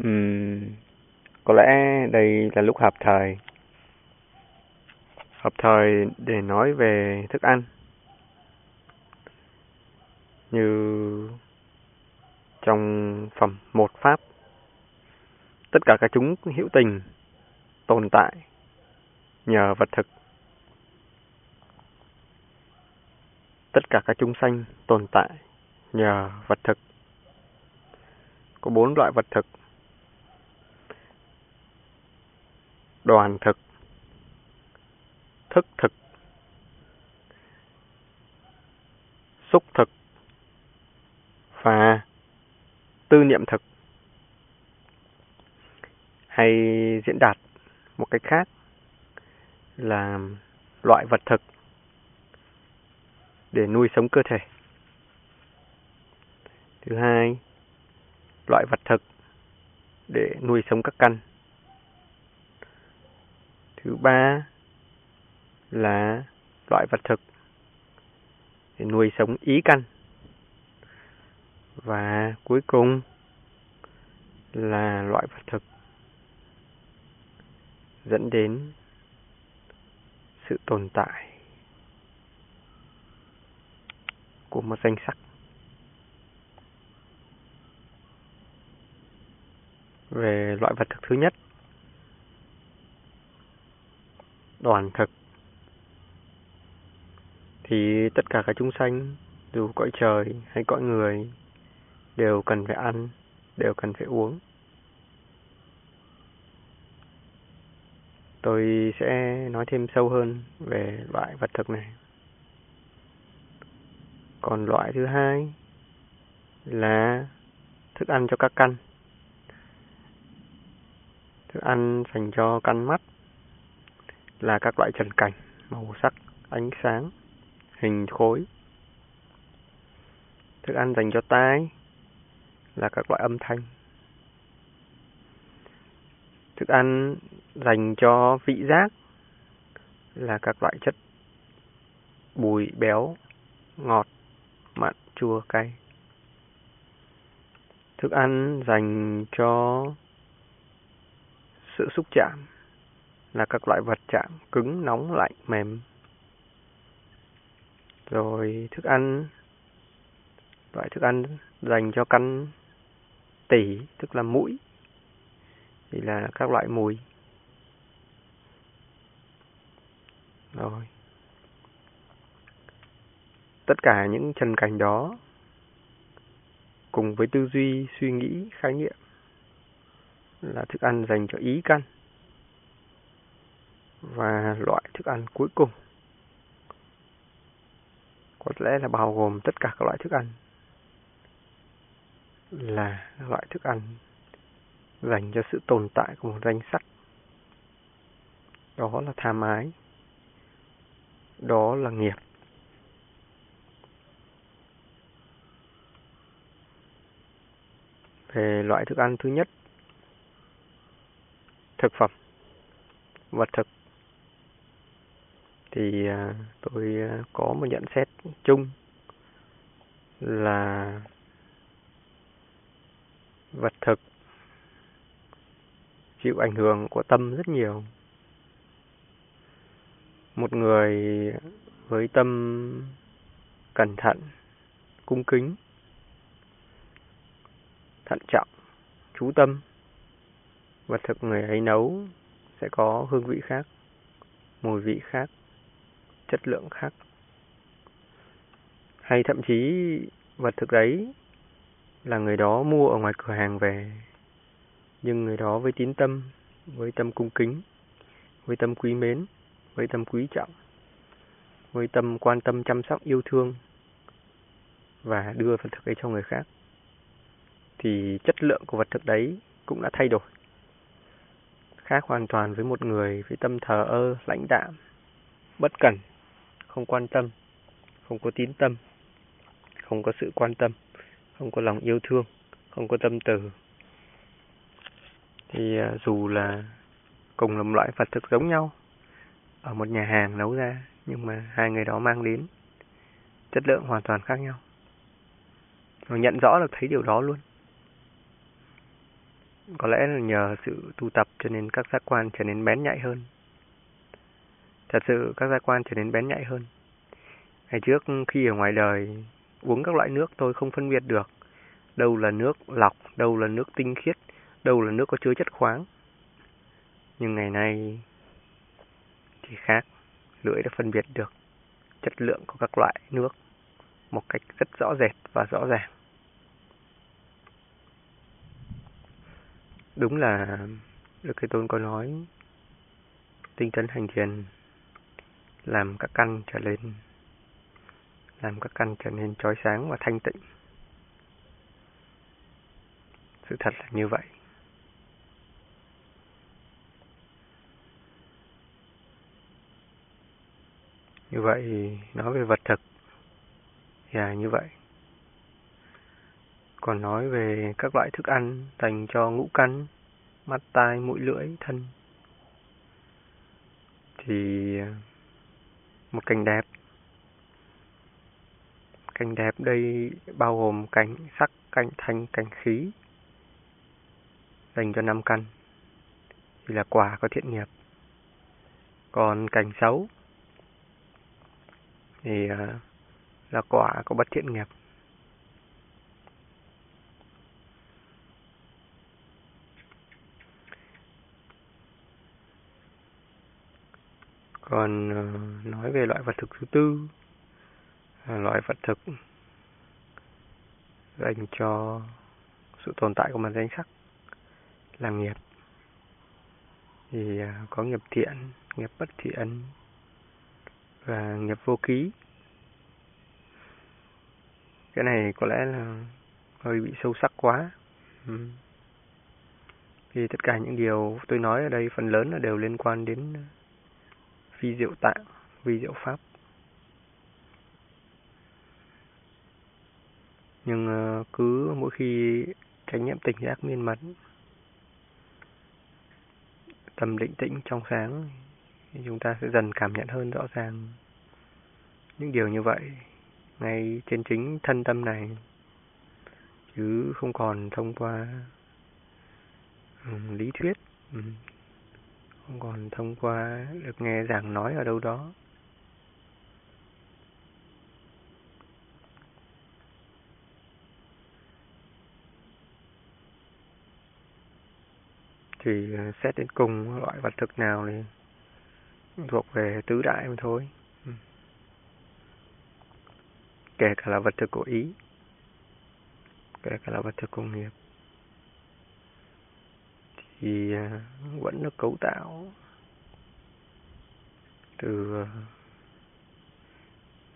Uhm, có lẽ đây là lúc hợp thời. Hợp thời để nói về thức ăn. Như trong phẩm một pháp, tất cả các chúng hữu tình tồn tại nhờ vật thực. Tất cả các chúng sanh tồn tại nhờ vật thực. Có bốn loại vật thực đoàn thực, thức thực, xúc thực và tư niệm thực. Hay diễn đạt một cách khác là loại vật thực để nuôi sống cơ thể. Thứ hai, loại vật thực để nuôi sống các căn. Thứ ba là loại vật thực để nuôi sống ý căn. Và cuối cùng là loại vật thực dẫn đến sự tồn tại của một danh sắc. Về loại vật thực thứ nhất đoàn thực thì tất cả các chúng sanh dù cõi trời hay cõi người đều cần phải ăn, đều cần phải uống. Tôi sẽ nói thêm sâu hơn về loại vật thực này. Còn loại thứ hai là thức ăn cho các căn. Thức ăn dành cho căn mắt là các loại trần cảnh, màu sắc, ánh sáng, hình khối. Thức ăn dành cho tai là các loại âm thanh. Thức ăn dành cho vị giác là các loại chất bùi, béo, ngọt, mặn, chua, cay. Thức ăn dành cho sự xúc chạm là các loại vật chạm cứng, nóng, lạnh, mềm. Rồi thức ăn, loại thức ăn dành cho căn tỉ, tức là mũi, thì là các loại mùi. Rồi. Tất cả những trần cảnh đó cùng với tư duy, suy nghĩ, khái niệm là thức ăn dành cho ý căn và loại thức ăn cuối cùng. Có lẽ là bao gồm tất cả các loại thức ăn là loại thức ăn dành cho sự tồn tại của một danh sắc đó là tham ái. Đó là nghiệp. Về loại thức ăn thứ nhất, thực phẩm, vật thực thì à, tôi à, có một nhận xét chung là vật thực chịu ảnh hưởng của tâm rất nhiều. Một người với tâm cẩn thận, cung kính, thận trọng, chú tâm, vật thực người ấy nấu sẽ có hương vị khác, mùi vị khác chất lượng khác. Hay thậm chí, vật thực đấy là người đó mua ở ngoài cửa hàng về, nhưng người đó với tín tâm, với tâm cung kính, với tâm quý mến, với tâm quý trọng, với tâm quan tâm chăm sóc yêu thương và đưa vật thực ấy cho người khác, thì chất lượng của vật thực đấy cũng đã thay đổi. Khác hoàn toàn với một người với tâm thờ ơ, lãnh đạm, bất cẩn không quan tâm, không có tín tâm, không có sự quan tâm, không có lòng yêu thương, không có tâm từ. Thì à, dù là cùng là một loại phật thực giống nhau ở một nhà hàng nấu ra nhưng mà hai người đó mang đến chất lượng hoàn toàn khác nhau. Rồi nhận rõ được thấy điều đó luôn. có lẽ là nhờ sự tu tập cho nên các giác quan trở nên bén nhạy hơn. Thật sự các giác quan trở nên bén nhạy hơn. Ngày trước khi ở ngoài đời uống các loại nước tôi không phân biệt được đâu là nước lọc, đâu là nước tinh khiết, đâu là nước có chứa chất khoáng. Nhưng ngày nay thì khác, lưỡi đã phân biệt được chất lượng của các loại nước một cách rất rõ rệt và rõ ràng. Đúng là Đức Thế Tôn có nói tinh tấn hành thiền làm các căn trở lên làm các căn trở nên chói sáng và thanh tịnh. Sự thật là như vậy. Như vậy, nói về vật thực là như vậy. Còn nói về các loại thức ăn dành cho ngũ căn, mắt, tai, mũi, lưỡi, thân thì một cảnh đẹp cảnh đẹp đây bao gồm cảnh sắc, cảnh thanh, cảnh khí dành cho năm căn thì là quả có thiện nghiệp. Còn cảnh xấu thì à, là quả có bất thiện nghiệp. Còn ờ, nói về loại vật thực thứ tư, loại vật thực dành cho sự tồn tại của mặt danh sắc là nghiệp thì ờ, có nghiệp thiện, nghiệp bất thiện và nghiệp vô ký. Cái này có lẽ là hơi bị sâu sắc quá. Ừ. Tất cả những điều tôi nói ở đây phần lớn là đều liên quan đến vi diệu tạng, vi diệu pháp. Nhưng ờ, cứ mỗi khi tránh niệm tỉnh giác miên mật tâm định tĩnh trong sáng chúng ta sẽ dần cảm nhận hơn rõ ràng những điều như vậy ngay trên chính thân tâm này chứ không còn thông qua ừ, lý thuyết ừ, còn thông qua được nghe giảng nói ở đâu đó. Thì à, xét đến cùng, loại vật thực nào thì thuộc về tứ đại mà thôi. Ừ. Kể cả là vật thực của ý, kể cả là vật thực công nghiệp thì à, vẫn được cấu tạo từ à,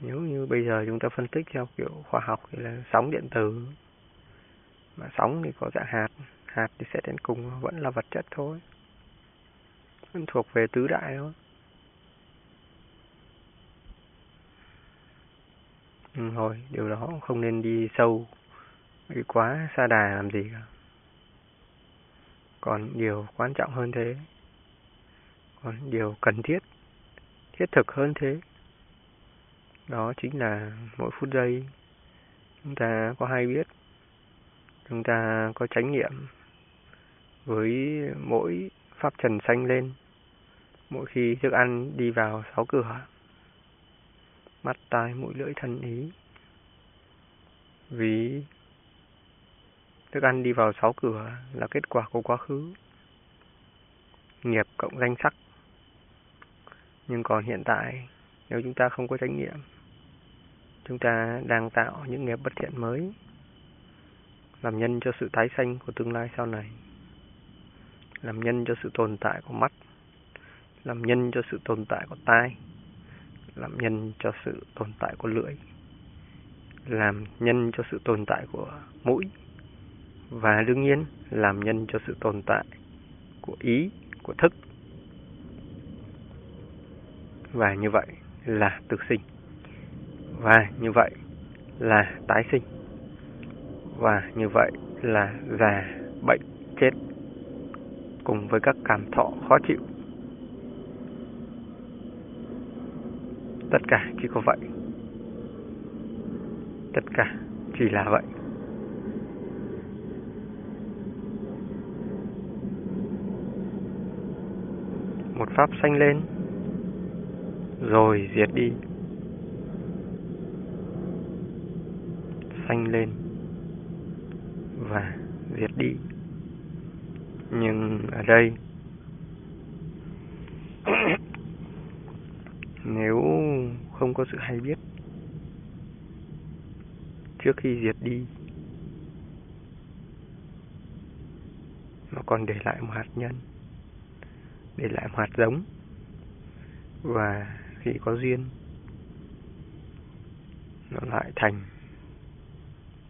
nếu như bây giờ chúng ta phân tích theo kiểu khoa học thì là sóng điện tử. Mà sóng thì có dạng hạt hạt thì sẽ đến cùng vẫn là vật chất thôi. Vẫn thuộc về tứ đại thôi. Ừ, thôi điều đó không nên đi sâu đi quá xa đà làm gì cả còn điều quan trọng hơn thế, còn điều cần thiết thiết thực hơn thế, đó chính là mỗi phút giây, chúng ta có hay biết, chúng ta có chánh niệm với mỗi pháp trần xanh lên, mỗi khi thức ăn đi vào sáu cửa, mắt tai mũi lưỡi thân ý. Vì thức ăn đi vào sáu cửa là kết quả của quá khứ. Nghiệp cộng danh sắc. Nhưng còn hiện tại, nếu chúng ta không có trách nhiệm chúng ta đang tạo những nghiệp bất thiện mới, làm nhân cho sự tái sanh của tương lai sau này, làm nhân cho sự tồn tại của mắt, làm nhân cho sự tồn tại của tai, làm nhân cho sự tồn tại của lưỡi, làm nhân cho sự tồn tại của mũi và đương nhiên làm nhân cho sự tồn tại của ý, của thức và như vậy là tự sinh và như vậy là tái sinh và như vậy là già bệnh chết cùng với các cảm thọ khó chịu. Tất cả chỉ có vậy. Tất cả chỉ là vậy. Một pháp sanh lên. Rồi diệt đi. Sanh lên. Và diệt đi. Nhưng ở đây, nếu không có sự hay biết, trước khi diệt đi, nó còn để lại một hạt nhân để lại hạt giống và khi có duyên, nó lại thành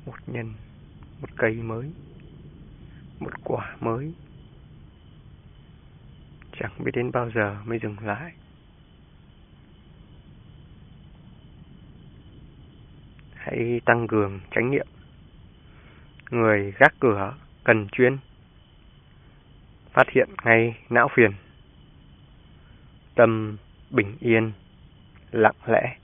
một nhân, một cây mới, một quả mới. Chẳng biết đến bao giờ mới dừng lại. Hãy tăng cường chánh niệm. Người gác cửa cần chuyên. Phát hiện ngay não phiền tâm bình yên lặng lẽ.